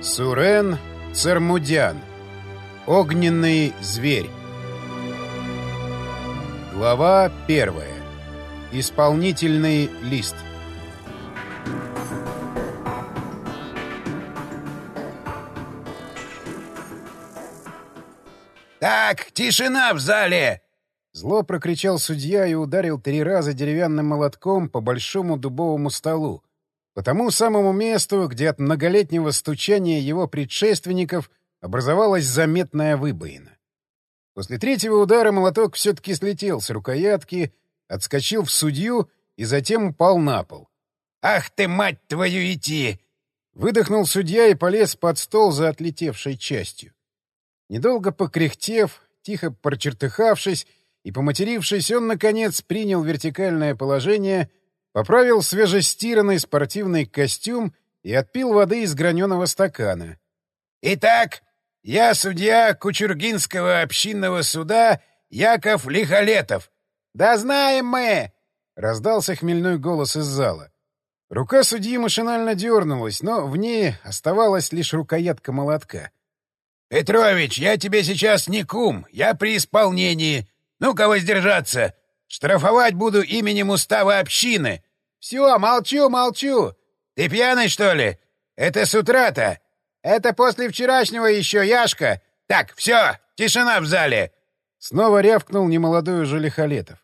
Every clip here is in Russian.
Сурен Цермудян. Огненный зверь. Глава первая. Исполнительный лист. «Так, тишина в зале!» Зло прокричал судья и ударил три раза деревянным молотком по большому дубовому столу, по тому самому месту, где от многолетнего стучания его предшественников образовалась заметная выбоина. После третьего удара молоток все-таки слетел с рукоятки, отскочил в судью и затем упал на пол. «Ах ты, мать твою, идти!» Выдохнул судья и полез под стол за отлетевшей частью. Недолго покряхтев, тихо прочертыхавшись и поматерившись, он, наконец, принял вертикальное положение, поправил свежестиранный спортивный костюм и отпил воды из граненого стакана. «Итак, я судья Кучургинского общинного суда Яков Лихолетов. Да знаем мы!» — раздался хмельной голос из зала. Рука судьи машинально дернулась, но в ней оставалась лишь рукоятка молотка. «Петрович, я тебе сейчас не кум, я при исполнении. Ну-ка воздержаться! Штрафовать буду именем устава общины!» «Все, молчу, молчу! Ты пьяный, что ли? Это с утра-то! Это после вчерашнего еще, Яшка! Так, все, тишина в зале!» Снова рявкнул немолодой уже Лихолетов.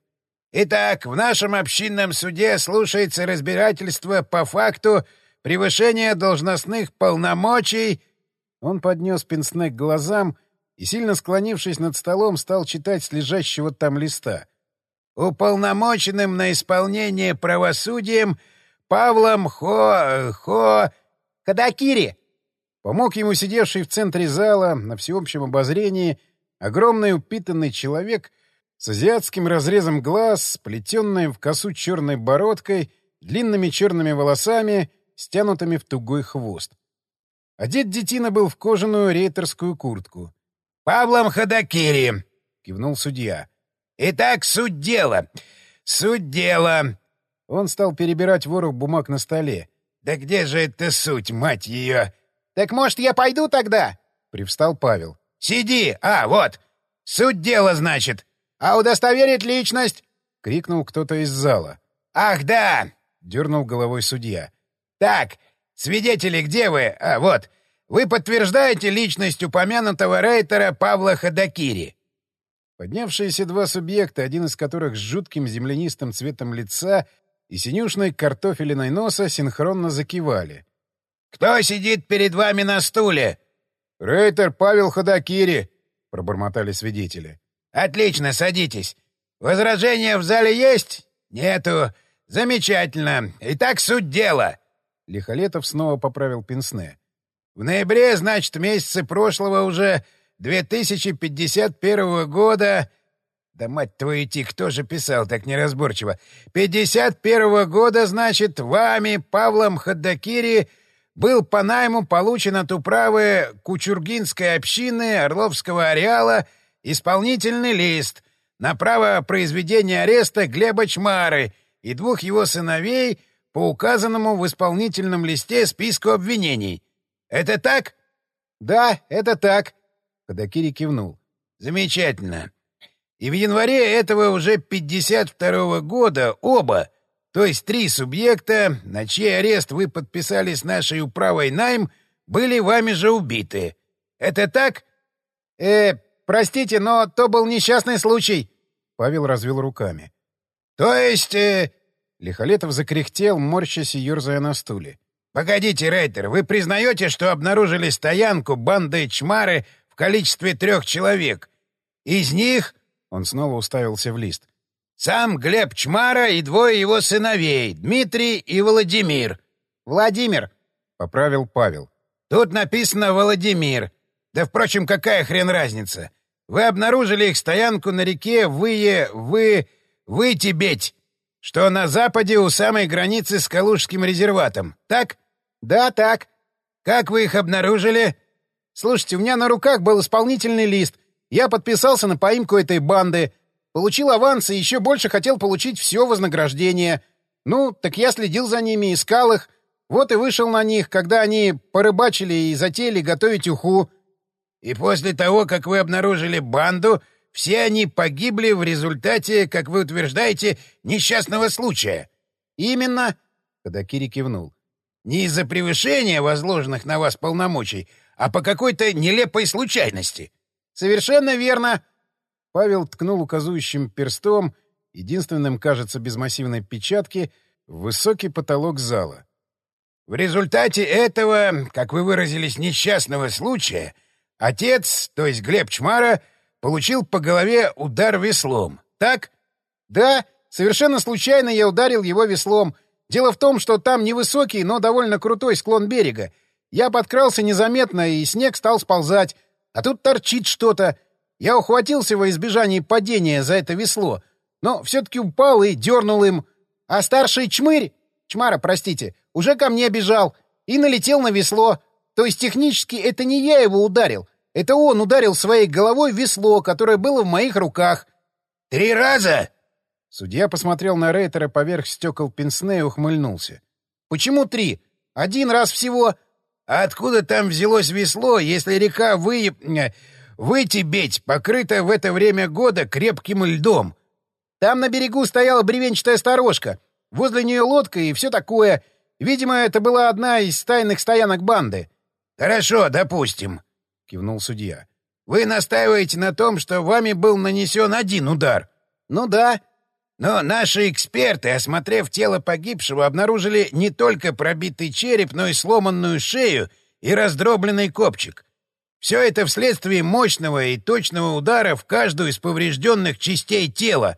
«Итак, в нашем общинном суде слушается разбирательство по факту превышения должностных полномочий...» Он поднес пенсне к глазам и, сильно склонившись над столом, стал читать с лежащего там листа. «Уполномоченным на исполнение правосудием Павлом Хо... Хо... Кадакири!» Помог ему сидевший в центре зала, на всеобщем обозрении, огромный упитанный человек с азиатским разрезом глаз, сплетенной в косу черной бородкой, длинными черными волосами, стянутыми в тугой хвост. Одет детина был в кожаную рейтерскую куртку. «Павлом Ходокири!» — кивнул судья. «Итак, суть дела. Суть дела». Он стал перебирать ворох бумаг на столе. «Да где же эта суть, мать ее?» «Так, может, я пойду тогда?» — привстал Павел. «Сиди! А, вот! Суть дела, значит!» «А удостоверить личность?» — крикнул кто-то из зала. «Ах, да!» — дернул головой судья. «Так, свидетели, где вы? А, вот. Вы подтверждаете личность упомянутого рейтера Павла Ходокири?» Поднявшиеся два субъекта, один из которых с жутким землянистым цветом лица и синюшной картофелиной носа, синхронно закивали. «Кто сидит перед вами на стуле?» «Рейтер Павел Ходокири», — пробормотали свидетели. «Отлично, садитесь. Возражения в зале есть? Нету. Замечательно. Итак, суть дела». Лихолетов снова поправил пенсне. В ноябре, значит, месяце прошлого уже 2051 года... Да мать твою идти, кто же писал так неразборчиво? 51 года, значит, вами, Павлом Ходокири, был по найму получен от управы Кучургинской общины Орловского ареала исполнительный лист на право произведения ареста Глеба Чмары и двух его сыновей по указанному в исполнительном листе списку обвинений. Это так? Да, это так. Ходокири кивнул. Замечательно. И в январе этого уже 52-го года оба, то есть три субъекта, на чей арест вы подписали с нашей управой найм, были вами же убиты. Это так? Э, простите, но то был несчастный случай. Павел развел руками. То есть... Э... Лихолетов закряхтел, морщась и ерзая на стуле. «Погодите, Рейтер, вы признаете, что обнаружили стоянку банды Чмары в количестве трех человек? Из них...» — он снова уставился в лист. «Сам Глеб Чмара и двое его сыновей, Дмитрий и Владимир». «Владимир», — поправил Павел. «Тут написано «Владимир». Да, впрочем, какая хрен разница? Вы обнаружили их стоянку на реке Вые... Вы... Вы-Тибеть, что на западе у самой границы с Калужским резерватом, так?» «Да, так». «Как вы их обнаружили?» «Слушайте, у меня на руках был исполнительный лист. Я подписался на поимку этой банды. Получил аванс и еще больше хотел получить все вознаграждение. Ну, так я следил за ними, искал их. Вот и вышел на них, когда они порыбачили и затеяли готовить уху. И после того, как вы обнаружили банду, все они погибли в результате, как вы утверждаете, несчастного случая. Именно. Кадакири кивнул. Не из-за превышения возложенных на вас полномочий, а по какой-то нелепой случайности. Совершенно верно. Павел ткнул указующим перстом, единственным, кажется, без массивной печатки, в высокий потолок зала. В результате этого, как вы выразились, несчастного случая, отец, то есть Глеб Чмара, получил по голове удар веслом. Так? Да, совершенно случайно я ударил его веслом. Дело в том, что там невысокий, но довольно крутой склон берега. Я подкрался незаметно, и снег стал сползать. А тут торчит что-то. Я ухватился во избежание падения за это весло, но все-таки упал и дернул им. А старший чмырь, чмара, простите, уже ко мне бежал и налетел на весло. То есть технически это не я его ударил. Это он ударил своей головой в весло, которое было в моих руках. «Три раза?» Судья посмотрел на Рейтера поверх стекол пенсне и ухмыльнулся. «Почему три? Один раз всего...» «А откуда там взялось весло, если река вы... Вытебеть покрыта в это время года крепким льдом?» «Там на берегу стояла бревенчатая сторожка. Возле нее лодка и все такое. Видимо, это была одна из тайных стоянок банды. — Хорошо, допустим, — кивнул судья. — Вы настаиваете на том, что вами был нанесен один удар? — Ну да. Но наши эксперты, осмотрев тело погибшего, обнаружили не только пробитый череп, но и сломанную шею и раздробленный копчик. Все это вследствие мощного и точного удара в каждую из поврежденных частей тела.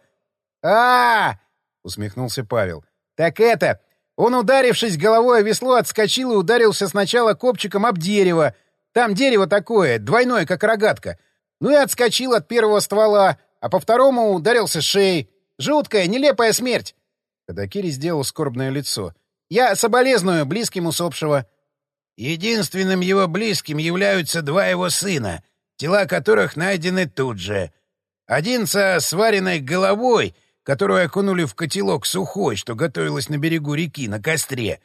а, -а, -а усмехнулся Павел. «Так это... Он, ударившись головой о весло, отскочил и ударился сначала копчиком об дерево. Там дерево такое, двойное, как рогатка. Ну и отскочил от первого ствола, а по второму ударился шеей. Жуткая, нелепая смерть!» Кадакири сделал скорбное лицо. «Я соболезную близким усопшего». «Единственным его близким являются два его сына, тела которых найдены тут же. Один со сваренной головой — которую окунули в котелок сухой, что готовилось на берегу реки, на костре.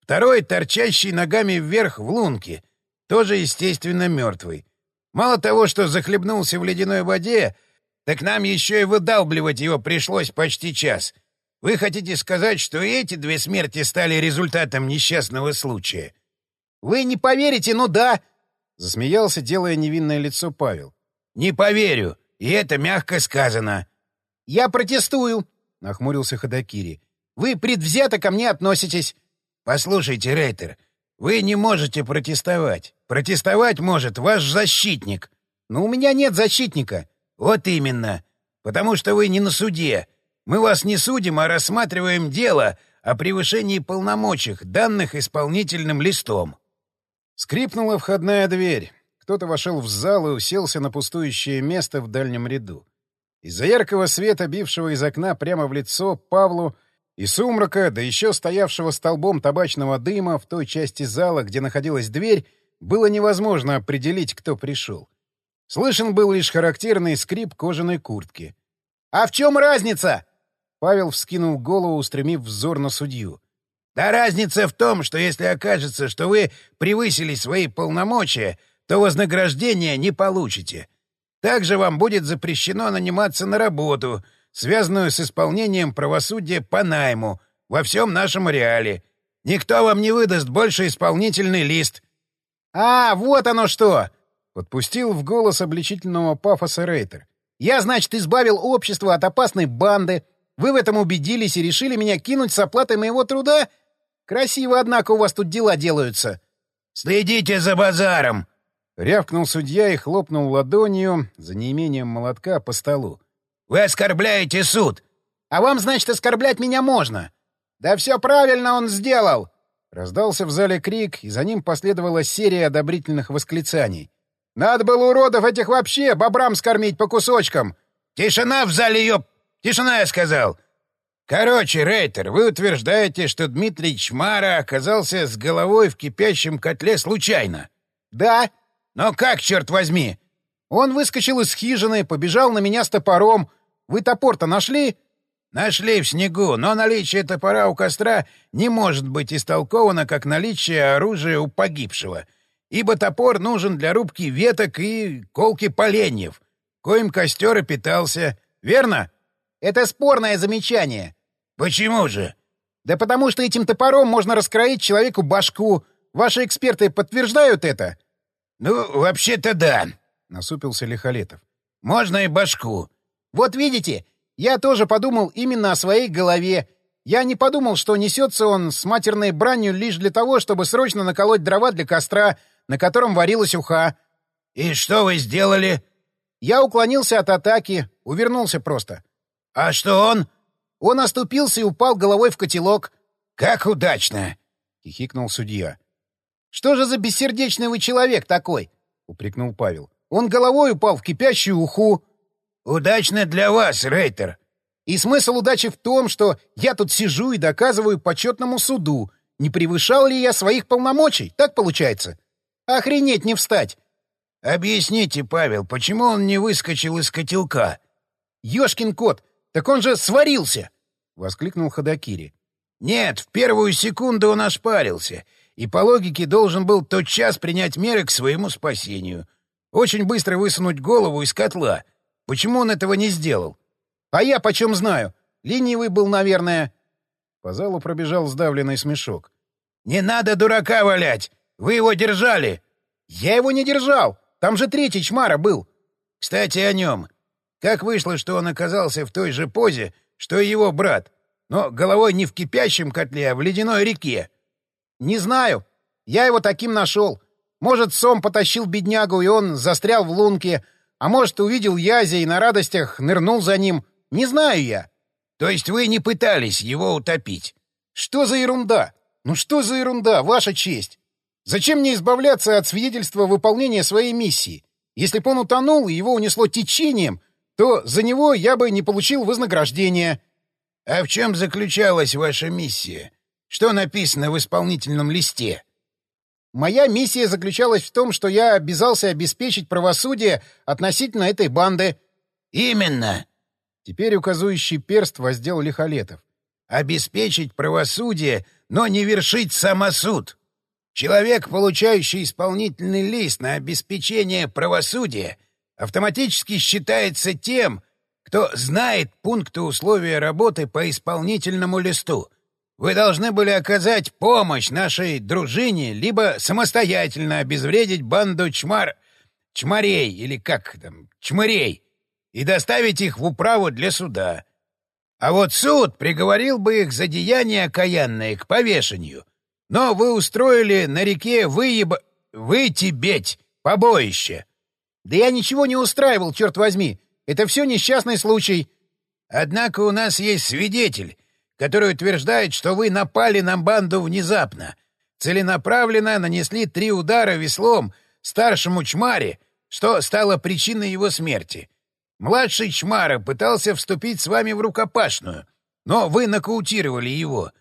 Второй, торчащий ногами вверх в лунке, тоже, естественно, мертвый. Мало того, что захлебнулся в ледяной воде, так нам еще и выдалбливать его пришлось почти час. Вы хотите сказать, что и эти две смерти стали результатом несчастного случая? — Вы не поверите, ну да! — засмеялся, делая невинное лицо Павел. — Не поверю, и это мягко сказано. «Я протестую!» — нахмурился Ходокири. «Вы предвзято ко мне относитесь!» «Послушайте, Рейтер, вы не можете протестовать. Протестовать может ваш защитник». «Но у меня нет защитника». «Вот именно. Потому что вы не на суде. Мы вас не судим, а рассматриваем дело о превышении полномочий, данных исполнительным листом». Скрипнула входная дверь. Кто-то вошел в зал и уселся на пустующее место в дальнем ряду. Из-за яркого света, бившего из окна прямо в лицо Павлу, и сумрака, да еще стоявшего столбом табачного дыма в той части зала, где находилась дверь, было невозможно определить, кто пришел. Слышен был лишь характерный скрип кожаной куртки. «А в чем разница?» Павел вскинул голову, устремив взор на судью. «Да разница в том, что если окажется, что вы превысили свои полномочия, то вознаграждения не получите. Также вам будет запрещено наниматься на работу, связанную с исполнением правосудия по найму во всем нашем реале. Никто вам не выдаст больше исполнительный лист. — А, вот оно что! — подпустил в голос обличительного пафоса Рейтер. — Я, значит, избавил общество от опасной банды. Вы в этом убедились и решили меня кинуть с оплатой моего труда? Красиво, однако, у вас тут дела делаются. — Следите за базаром! Рявкнул судья и хлопнул ладонью, за неимением молотка, по столу. «Вы оскорбляете суд!» «А вам, значит, оскорблять меня можно?» «Да все правильно он сделал!» Раздался в зале крик, и за ним последовала серия одобрительных восклицаний. «Надо было уродов этих вообще бобрам скормить по кусочкам!» «Тишина в зале, ёп! Тишина, я сказал!» «Короче, Рейтер, вы утверждаете, что Дмитрий Чмара оказался с головой в кипящем котле случайно?» «Да!» «Но как, черт возьми?» «Он выскочил из хижины, побежал на меня с топором. Вы топор-то нашли?» Нашли в снегу, но наличие топора у костра не может быть истолковано как наличие оружия у погибшего, ибо топор нужен для рубки веток и колки поленьев, коим костер и питался. Верно? Это спорное замечание. Почему же? Да потому что этим топором можно раскроить человеку башку. Ваши эксперты подтверждают это? Ну, вообще-то да, — насупился Лихолетов. Можно и башку. Вот видите, я тоже подумал именно о своей голове. Я не подумал, что несется он с матерной бранью лишь для того, чтобы срочно наколоть дрова для костра, на котором варилась уха. — И что вы сделали? — Я уклонился от атаки, увернулся просто. — А что он? — Он оступился и упал головой в котелок. — Как удачно! — хихикнул судья. — Что же за бессердечный вы человек такой? — упрекнул Павел. — Он головой упал в кипящую уху. Удачно для вас, Рейтер. И смысл удачи в том, что я тут сижу и доказываю почетному суду, не превышал ли я своих полномочий, так получается? Охренеть не встать! Объясните, Павел, почему он не выскочил из котелка? Ёшкин кот, так он же сварился! — воскликнул Ходокири. Нет, в первую секунду он ошпарился, и по логике должен был тотчас принять меры к своему спасению. Очень быстро высунуть голову из котла — Почему он этого не сделал? А я почем знаю? Ленивый был, наверное. По залу пробежал сдавленный смешок. «Не надо дурака валять! Вы его держали!» «Я его не держал! Там же третий чмара был!» «Кстати, о нем. Как вышло, что он оказался в той же позе, что и его брат, но головой не в кипящем котле, а в ледяной реке?» «Не знаю. Я его таким нашел. Может, Сом потащил беднягу, и он застрял в лунке, а может, увидел Язя и на радостях нырнул за ним. Не знаю я. То есть вы не пытались его утопить? Что за ерунда? Ну что за ерунда, ваша честь? Зачем мне избавляться от свидетельства выполнения своей миссии? Если бы он утонул и его унесло течением, то за него я бы не получил вознаграждения. А в чем заключалась ваша миссия? Что написано в исполнительном листе? Моя миссия заключалась в том, что я обязался обеспечить правосудие относительно этой банды. — Именно. Теперь указующий перст воздел Лихолетов. — Обеспечить правосудие, но не вершить самосуд. Человек, получающий исполнительный лист на обеспечение правосудия, автоматически считается тем, кто знает пункты условия работы по исполнительному листу — вы должны были оказать помощь нашей дружине, либо самостоятельно обезвредить банду чмар... чмарей, или как там, чмырей, и доставить их в управу для суда. А вот суд приговорил бы их за деяния окаянные к повешению. Но вы устроили на реке выеба... вытебеть, побоище. Да я ничего не устраивал, черт возьми. Это все несчастный случай. Однако у нас есть свидетель, который утверждает, что вы напали на банду внезапно, целенаправленно нанесли три удара веслом старшему Чмаре, что стало причиной его смерти. Младший Чмара пытался вступить с вами в рукопашную, но вы нокаутировали его.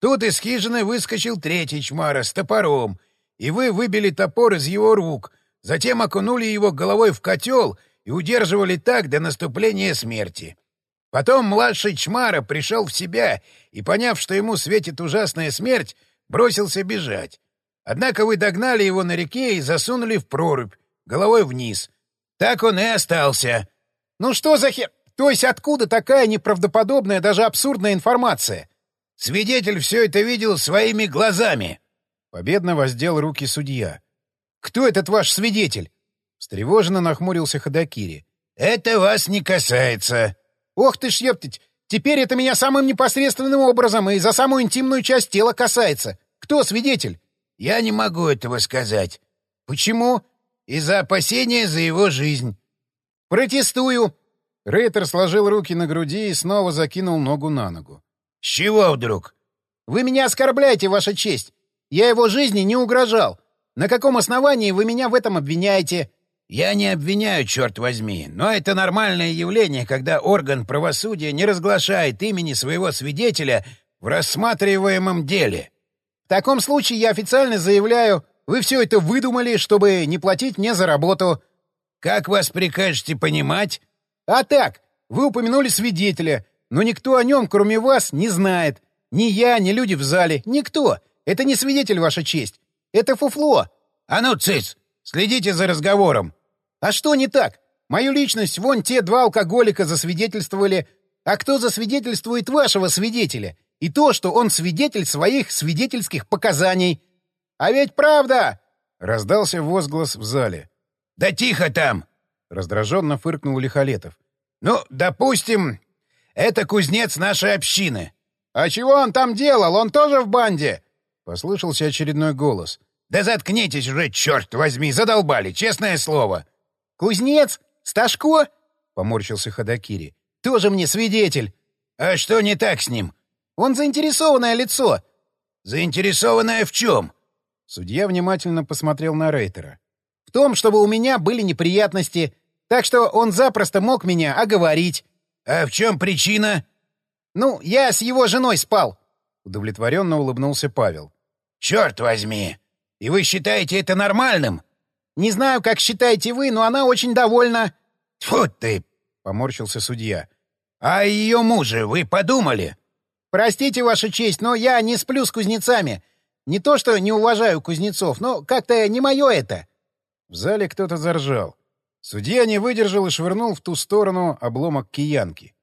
Тут из хижины выскочил третий Чмара с топором, и вы выбили топор из его рук, затем окунули его головой в котел и удерживали так до наступления смерти. Потом младший Чмара пришел в себя и, поняв, что ему светит ужасная смерть, бросился бежать. Однако вы догнали его на реке и засунули в прорубь, головой вниз. Так он и остался. Ну что за хер... То есть откуда такая неправдоподобная, даже абсурдная информация? Свидетель все это видел своими глазами. Победно воздел руки судья. Кто этот ваш свидетель? Встревоженно нахмурился Ходокири. Это вас не касается. Ох ты ж, ептать! Теперь это меня самым непосредственным образом и за самую интимную часть тела касается. Кто свидетель? Я не могу этого сказать. Почему? Из-за опасения за его жизнь. Протестую. Рейтер сложил руки на груди и снова закинул ногу на ногу. С чего вдруг? Вы меня оскорбляете, Ваша честь. Я его жизни не угрожал. На каком основании вы меня в этом обвиняете? Я не обвиняю, черт возьми, но это нормальное явление, когда орган правосудия не разглашает имени своего свидетеля в рассматриваемом деле. В таком случае я официально заявляю, вы все это выдумали, чтобы не платить мне за работу. Как вас прикажете понимать? А так, вы упомянули свидетеля. Но никто о нем, кроме вас, не знает. Ни я, ни люди в зале. Никто. Это не свидетель, ваша честь. Это фуфло. А ну, цыц! Следите за разговором. А что не так? Мою личность вон те два алкоголика засвидетельствовали. А кто засвидетельствует вашего свидетеля? И то, что он свидетель своих свидетельских показаний. А ведь правда! Раздался возглас в зале. «Да тихо там!» — раздраженно фыркнул Лихолетов. «Ну, допустим, это кузнец нашей общины». «А чего он там делал? Он тоже в банде?» — послышался очередной голос. «Да заткнитесь уже, черт возьми, задолбали, честное слово!» «Кузнец? Сташко?» — поморщился Ходокири. «Тоже мне свидетель». «А что не так с ним?» «Он заинтересованное лицо». «Заинтересованное в чем?» Судья внимательно посмотрел на Рейтера. «В том, чтобы у меня были неприятности, так что он запросто мог меня оговорить». «А в чем причина?» «Ну, я с его женой спал», — удовлетворенно улыбнулся Павел. «Черт возьми! И вы считаете это нормальным?» «Не знаю, как считаете вы, но она очень довольна». «Тьфу ты!» — поморщился судья. «А ее муже вы подумали?» «Простите, Ваша честь, но я не сплю с кузнецами. Не то что не уважаю кузнецов, но как-то не мое это. В зале кто-то заржал. Судья не выдержал и швырнул в ту сторону обломок киянки.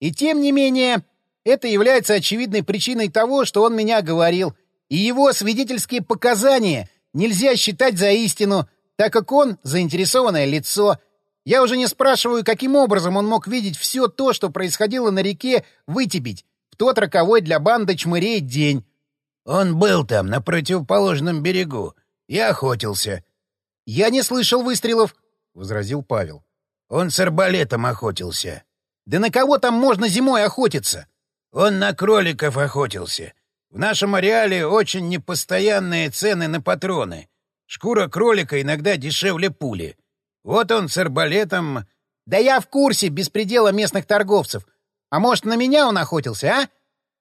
И тем не менее, это является очевидной причиной того, что он меня говорил, и его свидетельские показания нельзя считать за истину, так как он — заинтересованное лицо. Я уже не спрашиваю, каким образом он мог видеть все то, что происходило на реке Вытебить в тот роковой для банды чмырей день. Он был там, на противоположном берегу, и охотился. — Я не слышал выстрелов, — возразил Павел. — Он с арбалетом охотился. — Да на кого там можно зимой охотиться? — Он на кроликов охотился. В нашем ареале очень непостоянные цены на патроны. Шкура кролика иногда дешевле пули. Вот он с арбалетом... — Да я в курсе беспредела местных торговцев. А может, на меня он охотился, а?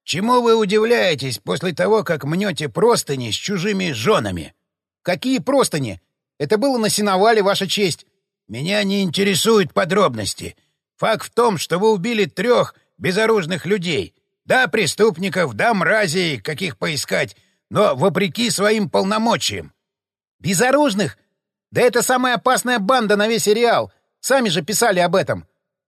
Чему вы удивляетесь после того, как мнете простыни с чужими женами? Какие простыни? Это было на сеновале, ваша честь. Меня не интересуют подробности. Факт в том, что вы убили трех безоружных людей. Да, преступников, да, мразей, каких поискать, но вопреки своим полномочиям. Безоружных? Да это самая опасная банда на весь сериал. Сами же писали об этом.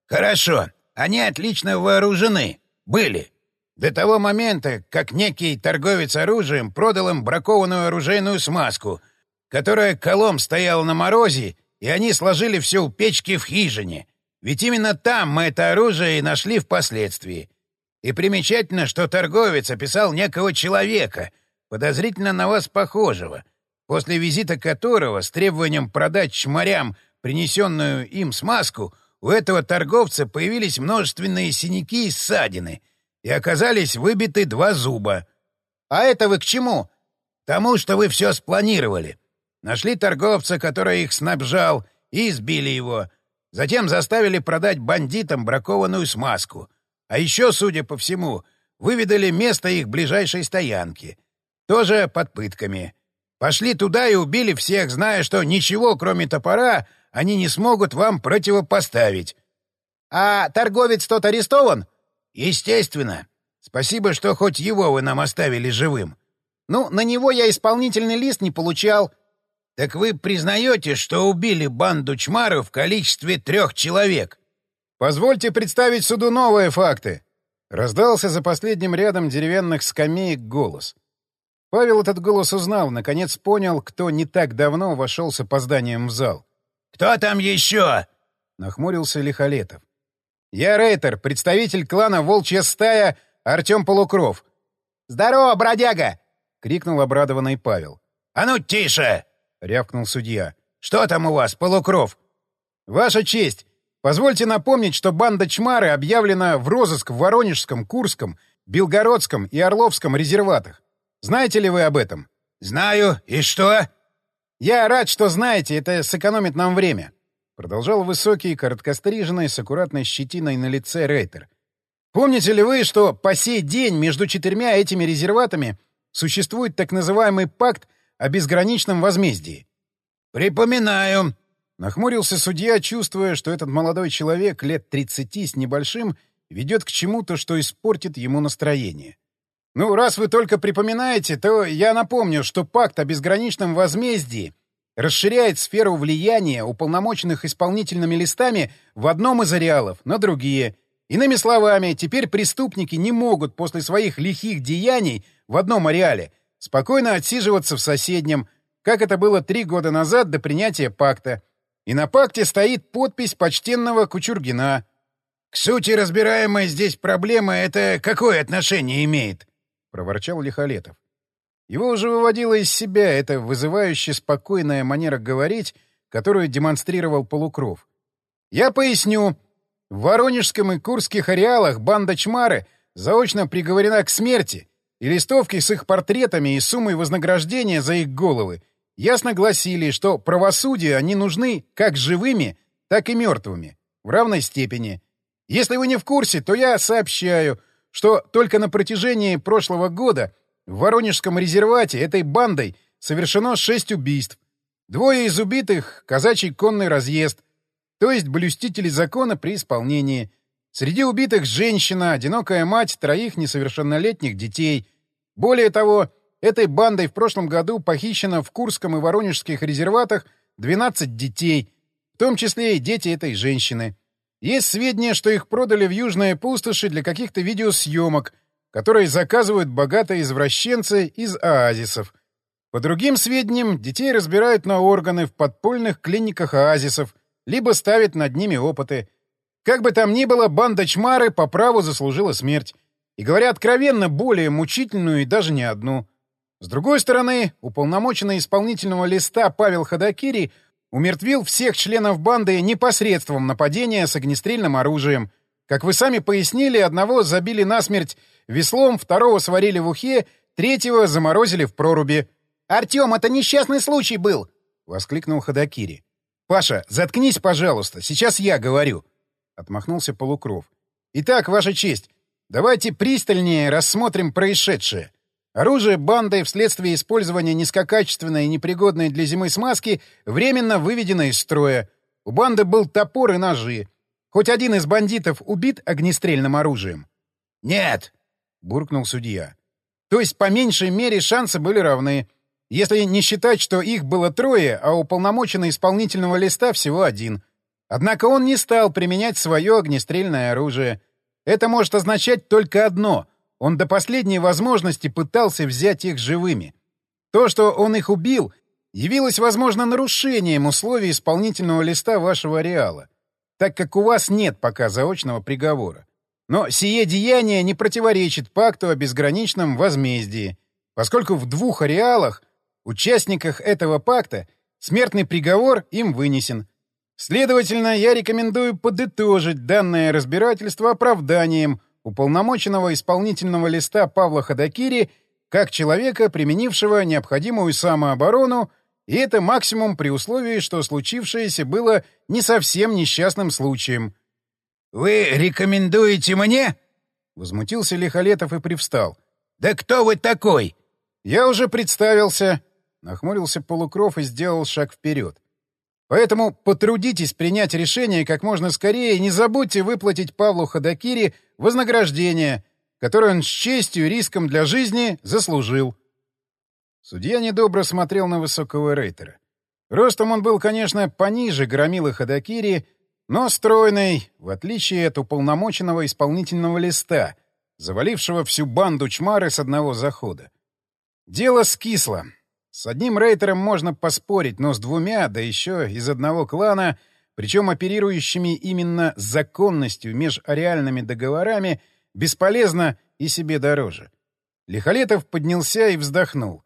Хорошо. Они отлично вооружены. Были. До того момента, как некий торговец оружием продал им бракованную оружейную смазку, которая колом стояла на морозе, и они сложили все у печки в хижине. Ведь именно там мы это оружие и нашли впоследствии. И примечательно, что торговец описал некого человека, подозрительно на вас похожего, после визита которого с требованием продать чморям принесенную им смазку у этого торговца появились множественные синяки и ссадины — и оказались выбиты два зуба. А это вы к чему? Тому, что вы все спланировали. Нашли торговца, который их снабжал, и избили его. Затем заставили продать бандитам бракованную смазку. А еще, судя по всему, выведали место их ближайшей стоянки. Тоже под пытками. Пошли туда и убили всех, зная, что ничего, кроме топора, они не смогут вам противопоставить. — А торговец тот арестован? — «Естественно. Спасибо, что хоть его вы нам оставили живым». «Ну, на него я исполнительный лист не получал». «Так вы признаете, что убили банду чмаров в количестве трех человек?» «Позвольте представить суду новые факты», — раздался за последним рядом деревянных скамеек голос. Павел этот голос узнал, наконец понял, кто не так давно вошел с опозданием в зал. «Кто там еще?» — нахмурился Лихолетов. «Я Рейтер, представитель клана «Волчья стая» Артем Полукров». «Здорово, бродяга!» — крикнул обрадованный Павел. «А ну, тише!» — рявкнул судья. «Что там у вас, Полукров?» «Ваша честь, позвольте напомнить, что банда Чмары объявлена в розыск в Воронежском, Курском, Белгородском и Орловском резерватах. Знаете ли вы об этом?» «Знаю. И что?» «Я рад, что знаете. Это сэкономит нам время. Продолжал высокий, короткостриженный, с аккуратной щетиной на лице Рейтер. «Помните ли вы, что по сей день между четырьмя этими резерватами существует так называемый пакт о безграничном возмездии?» «Припоминаю», — нахмурился судья, чувствуя, что этот молодой человек лет тридцати с небольшим ведет к чему-то, что испортит ему настроение. Ну, раз вы только припоминаете, то я напомню, что пакт о безграничном возмездии расширяет сферу влияния уполномоченных исполнительными листами в одном из ареалов на другие. Иными словами, теперь преступники не могут после своих лихих деяний в одном ареале спокойно отсиживаться в соседнем, как это было три года назад до принятия пакта. И на пакте стоит подпись почтенного Кучургина. — К сути разбираемая здесь проблема это какое отношение имеет? — проворчал Лихолетов. Его уже выводила из себя эта вызывающе спокойная манера говорить, которую демонстрировал Полукров. «Я поясню. В Воронежском и Курских ареалах банда Чмары заочно приговорена к смерти, и листовки с их портретами и суммой вознаграждения за их головы ясно гласили, что правосудию они нужны как живыми, так и мертвыми, в равной степени. Если вы не в курсе, то я сообщаю, что только на протяжении прошлого года в Воронежском резервате этой бандой совершено шесть убийств. Двое из убитых — казачий конный разъезд, то есть блюстители закона при исполнении. Среди убитых — женщина, одинокая мать троих несовершеннолетних детей. Более того, этой бандой в прошлом году похищено в Курском и Воронежских резерватах 12 детей, в том числе и дети этой женщины. Есть сведения, что их продали в Южные пустоши для каких-то видеосъемок, которые заказывают богатые извращенцы из оазисов. По другим сведениям, детей разбирают на органы в подпольных клиниках оазисов, либо ставят над ними опыты. Как бы там ни было, банда Чмары по праву заслужила смерть. И, говоря откровенно, более мучительную и даже не одну. С другой стороны, уполномоченный исполнительного листа Павел Ходокири умертвил всех членов банды непосредством нападения с огнестрельным оружием. Как вы сами пояснили, одного забили насмерть веслом, второго сварили в ухе, третьего заморозили в проруби. «Артем, это несчастный случай был!» — воскликнул Ходокири. «Паша, заткнись, пожалуйста, сейчас я говорю!» — отмахнулся Полукров. «Итак, Ваша честь, давайте пристальнее рассмотрим происшедшее. Оружие банды вследствие использования низкокачественной и непригодной для зимы смазки временно выведено из строя. У банды был топор и ножи. Хоть один из бандитов убит огнестрельным оружием? — Нет, — буркнул судья. — То есть, по меньшей мере, шансы были равны. Если не считать, что их было трое, а уполномоченный исполнительного листа всего один. Однако он не стал применять свое огнестрельное оружие. Это может означать только одно — он до последней возможности пытался взять их живыми. То, что он их убил, явилось, возможно, нарушением условий исполнительного листа вашего ареала, так как у вас нет пока заочного приговора. Но сие деяние не противоречит пакту о безграничном возмездии, поскольку в двух ареалах, участниках этого пакта, смертный приговор им вынесен. Следовательно, я рекомендую подытожить данное разбирательство оправданием — уполномоченного исполнительного листа Павла Ходокири как человека, применившего необходимую самооборону, и это максимум при условии, что случившееся было не совсем несчастным случаем. «Вы рекомендуете мне?» — возмутился Лихолетов и привстал. «Да кто вы такой?» «Я уже представился», — нахмурился Полукров и сделал шаг вперед. Поэтому потрудитесь принять решение как можно скорее и не забудьте выплатить Павлу Ходокири вознаграждение, которое он с честью и риском для жизни заслужил. Судья недобро смотрел на высокого рейтера. Ростом он был, конечно, пониже громилы Ходокири, но стройный, в отличие от уполномоченного исполнительного листа, завалившего всю банду чмары с одного захода. Дело скисло. С одним рейтером можно поспорить, но с двумя, да еще из одного клана, причем оперирующими именно законностью межареальными договорами, бесполезно и себе дороже. Лихолетов поднялся и вздохнул.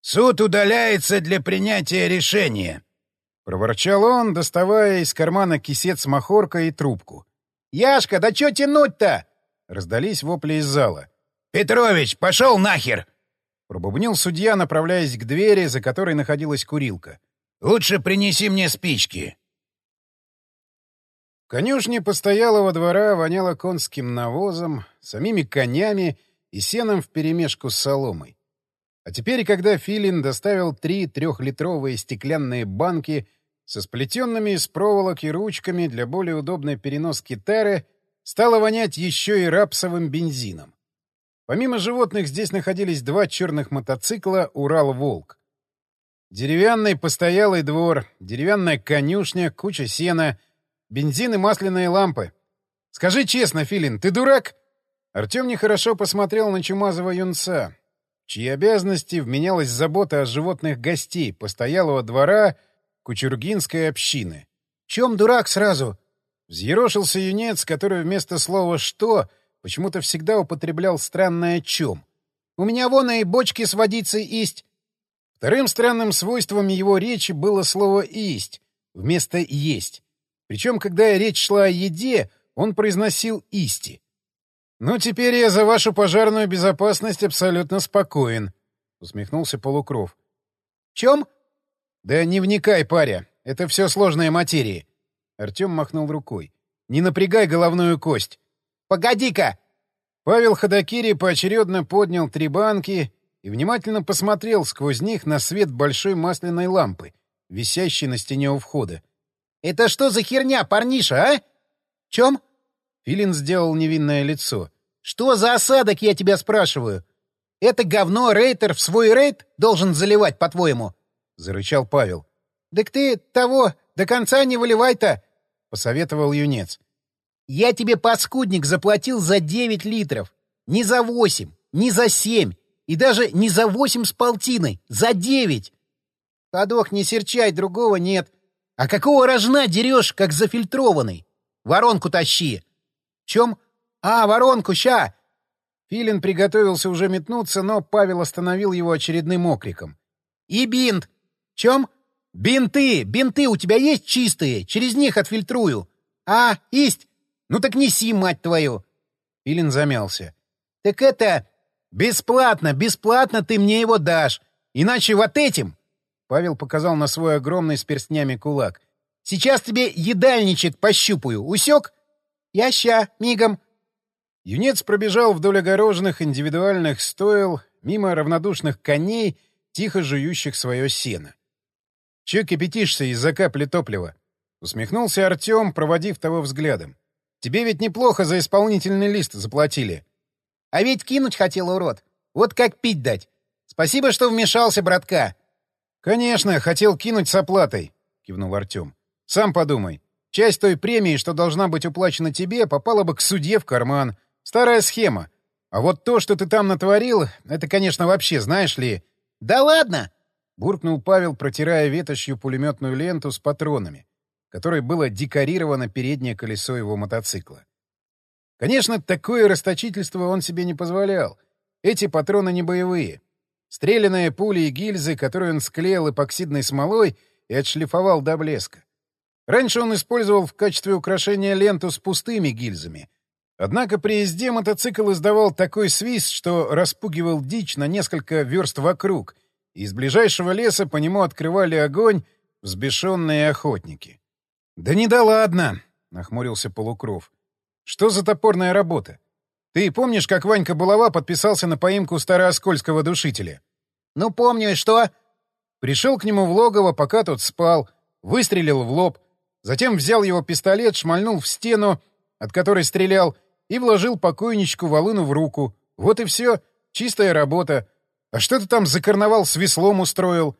«Суд удаляется для принятия решения», — проворчал он, доставая из кармана кисет с махоркой и трубку. «Яшка, да чё тянуть-то?» — раздались вопли из зала. «Петрович, пошел нахер!» Пробубнил судья, направляясь к двери, за которой находилась курилка. «Лучше принеси мне спички». В конюшне постоялого двора воняло конским навозом, самими конями и сеном вперемешку с соломой. А теперь, когда Филин доставил три трехлитровые стеклянные банки со сплетенными из проволоки ручками для более удобной переноски тары, стало вонять еще и рапсовым бензином. Помимо животных здесь находились два черных мотоцикла «Урал-Волк». Деревянный постоялый двор, деревянная конюшня, куча сена, бензин и масляные лампы. Скажи честно, Филин, ты дурак? Артем нехорошо посмотрел на чумазого юнца, чьи обязанности вменялась забота о животных гостей постоялого двора Кучургинской общины. — Чем дурак сразу? Взъерошился юнец, который вместо слова «что» почему-то всегда употреблял странное «чем». «У меня вон и бочки с водицей исть». Вторым странным свойством его речи было слово «исть» вместо «есть». Причем, когда речь шла о еде, он произносил «исти». «Ну, теперь я за вашу пожарную безопасность абсолютно спокоен», — усмехнулся Полукров. «Чем?» «Да не вникай, паря. Это все сложные материи». Артем махнул рукой. «Не напрягай головную кость». «Погоди-ка!» Павел Ходокири поочередно поднял три банки и внимательно посмотрел сквозь них на свет большой масляной лампы, висящей на стене у входа. «Это что за херня, парниша, а?» «Чем?» Филин сделал невинное лицо. «Что за осадок, я тебя спрашиваю? Это говно рейтер в свой рейд должен заливать, по-твоему?» — зарычал Павел. «Так ты того до конца не выливай-то!» — посоветовал юнец. «Я тебе, паскудник, заплатил за девять литров. Не за восемь, не за семь, и даже не за восемь с полтиной, за девять!» «Подох, не серчай, другого нет. А какого рожна дерешь, как зафильтрованный? Воронку тащи!» чем? А, воронку, ща!» Филин приготовился уже метнуться, но Павел остановил его очередным окриком. «И бинт! Чем? Бинты! Бинты у тебя есть чистые? Через них отфильтрую. А, есть! Ну так неси, мать твою!» Филин замялся. «Так это... Бесплатно, бесплатно ты мне его дашь! Иначе вот этим...» Павел показал на свой огромный с перстнями кулак. «Сейчас тебе едальничек пощупаю. Усек?» «Я ща, мигом!» Юнец пробежал вдоль огороженных индивидуальных стоил, мимо равнодушных коней, тихо жующих свое сено. — Че кипятишься из-за капли топлива? — усмехнулся Артем, проводив того взглядом. — Тебе ведь неплохо за исполнительный лист заплатили. — А ведь кинуть хотел, урод. Вот как пить дать. Спасибо, что вмешался, братка. — Конечно, хотел кинуть с оплатой, — кивнул Артем. — Сам подумай. Часть той премии, что должна быть уплачена тебе, попала бы к судье в карман. Старая схема. А вот то, что ты там натворил, это, конечно, вообще, знаешь ли... — Да ладно! — буркнул Павел, протирая ветошью пулеметную ленту с патронами, которой было декорировано переднее колесо его мотоцикла. Конечно, такое расточительство он себе не позволял. Эти патроны не боевые. Стреляные пули и гильзы, которые он склеил эпоксидной смолой и отшлифовал до блеска. Раньше он использовал в качестве украшения ленту с пустыми гильзами. Однако при езде мотоцикл издавал такой свист, что распугивал дичь на несколько верст вокруг, и из ближайшего леса по нему открывали огонь взбешенные охотники. «Да не да ладно!» — нахмурился Полукров. «Что за топорная работа? Ты помнишь, как Ванька Булава подписался на поимку старооскольского душителя?» «Ну, помню, и что?» Пришел к нему в логово, пока тот спал, выстрелил в лоб, Затем взял его пистолет, шмальнул в стену, от которой стрелял, и вложил покойничку волыну в руку. Вот и все. Чистая работа. А что ты там за карнавал с веслом устроил?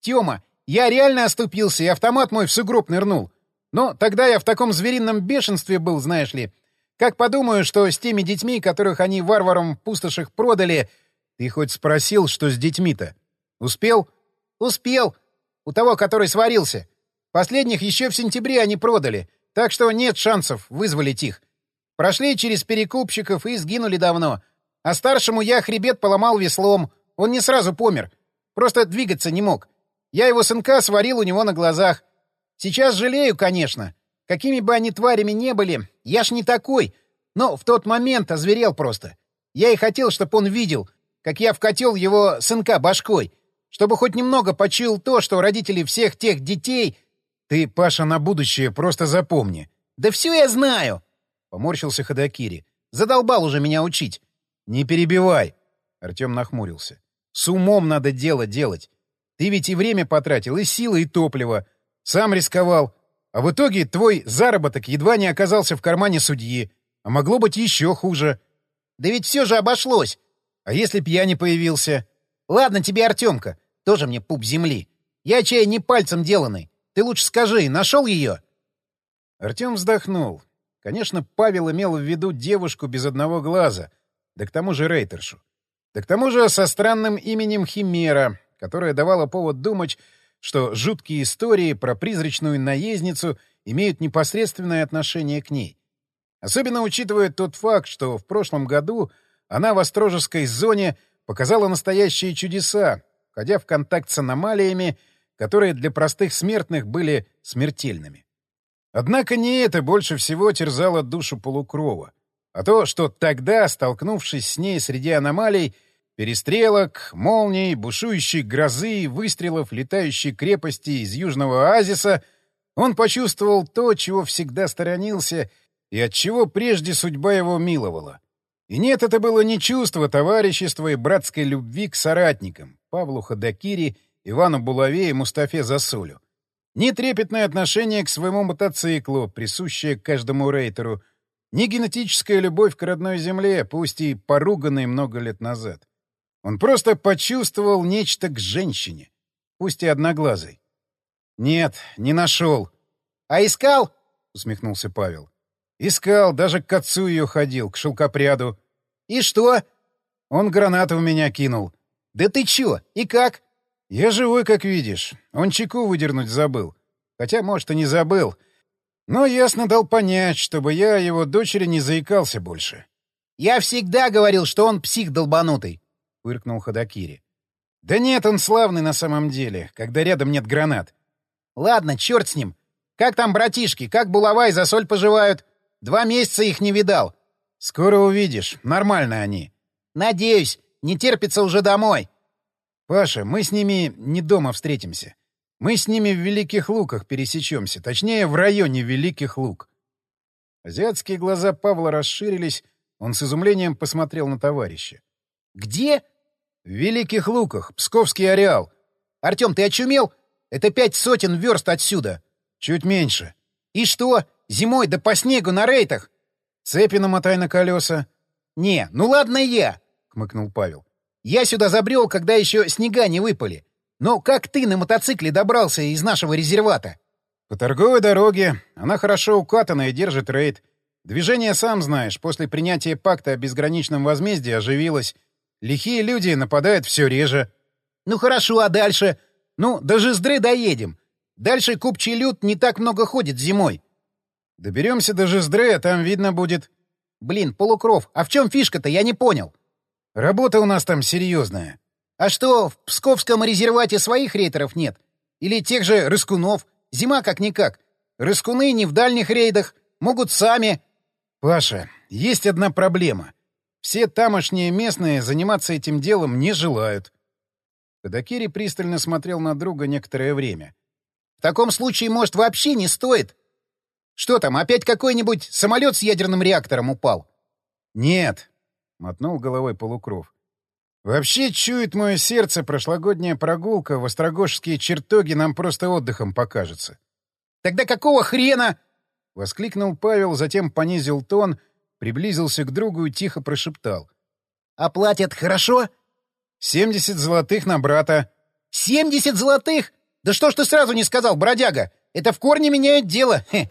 Тёма, я реально оступился, и автомат мой в сугроб нырнул. Но тогда я в таком зверином бешенстве был, знаешь ли. Как подумаю, что с теми детьми, которых они варварам в пустошах продали... Ты хоть спросил, что с детьми-то? Успел? Успел. У того, который сварился. Последних еще в сентябре они продали, так что нет шансов вызволить их. Прошли через перекупщиков и сгинули давно. А старшему я хребет поломал веслом. Он не сразу помер. Просто двигаться не мог. Я его сынка сварил у него на глазах. Сейчас жалею, конечно. Какими бы они тварями не были, я ж не такой. Но в тот момент озверел просто. Я и хотел, чтобы он видел, как я вкатил его сынка башкой, чтобы хоть немного почуял то, что родители всех тех детей ты, Паша, на будущее просто запомни. Да все я знаю! Поморщился Ходокири. Задолбал уже меня учить. Не перебивай. Артем нахмурился. С умом надо дело делать. Ты ведь и время потратил, и силы, и топливо. Сам рисковал. А в итоге твой заработок едва не оказался в кармане судьи. А могло быть еще хуже. Да ведь все же обошлось. А если б я не появился? Ладно тебе, Артемка, тоже мне пуп земли. Я чай не пальцем деланный. Ты лучше скажи, нашел ее? Артем вздохнул. Конечно, Павел имел в виду девушку без одного глаза, да к тому же рейтершу. Да к тому же со странным именем Химера, которая давала повод думать, что жуткие истории про призрачную наездницу имеют непосредственное отношение к ней. Особенно учитывая тот факт, что в прошлом году она в Острожеской зоне показала настоящие чудеса, входя в контакт с аномалиями, которые для простых смертных были смертельными. Однако не это больше всего терзало душу полукрова, а то, что тогда, столкнувшись с ней среди аномалий, перестрелок, молний, бушующей грозы, выстрелов летающей крепости из южного оазиса, он почувствовал то, чего всегда сторонился и от чего прежде судьба его миловала. И нет, это было не чувство товарищества и братской любви к соратникам, Павлу Ходокири, Ивану Булаве и Мустафе Засулю. Ни трепетное отношение к своему мотоциклу, присущее каждому рейтеру, ни генетическая любовь к родной земле, пусть и поруганной много лет назад. Он просто почувствовал нечто к женщине, пусть и одноглазой. «Нет, не нашел». «А искал?» — усмехнулся Павел. «Искал, даже к отцу ее ходил, к шелкопряду». «И что?» «Он гранату в меня кинул». «Да ты чё? И как?» «Я живой, как видишь. Он чеку выдернуть забыл. Хотя, может, и не забыл. Но ясно дал понять, чтобы я его дочери не заикался больше». «Я всегда говорил, что он псих долбанутый», — выркнул Ходокири. «Да нет, он славный на самом деле, когда рядом нет гранат». «Ладно, черт с ним. Как там братишки, как булава и засоль поживают? Два месяца их не видал». «Скоро увидишь. Нормально они». «Надеюсь. Не терпится уже домой». «Паша, мы с ними не дома встретимся. Мы с ними в Великих Луках пересечемся, точнее, в районе Великих Лук». Азиатские глаза Павла расширились, он с изумлением посмотрел на товарища. «Где?» «В Великих Луках, Псковский ареал». «Артем, ты очумел? Это пять сотен верст отсюда». «Чуть меньше». «И что? Зимой да по снегу на рейтах?» «Цепи намотай на колеса». «Не, ну ладно я», — хмыкнул Павел. Я сюда забрел, когда еще снега не выпали. Но как ты на мотоцикле добрался из нашего резервата? По торговой дороге. Она хорошо укатана и держит рейд. Движение, сам знаешь, после принятия пакта о безграничном возмездии оживилось. Лихие люди нападают все реже. Ну хорошо, а дальше? Ну, до Жиздры доедем. Дальше купчий люд не так много ходит зимой. Доберемся до Жиздры, а там видно будет. Блин, полукров, а в чем фишка-то, я не понял. Работа у нас там серьезная. А что, в Псковском резервате своих рейтеров нет? Или тех же рыскунов? Зима как-никак. Рыскуны не в дальних рейдах, могут сами... Паша, есть одна проблема. Все тамошние местные заниматься этим делом не желают. Кадакири пристально смотрел на друга некоторое время. В таком случае, может, вообще не стоит? Что там, опять какой-нибудь самолет с ядерным реактором упал? Нет, — мотнул головой полукров. «Вообще, чует мое сердце, прошлогодняя прогулка в Острогожские чертоги нам просто отдыхом покажется». «Тогда какого хрена?» — воскликнул Павел, затем понизил тон, приблизился к другу и тихо прошептал. «А платят хорошо?» «Семьдесят золотых на брата». «Семьдесят золотых? Да что ж ты сразу не сказал, бродяга? Это в корне меняет дело. Хе.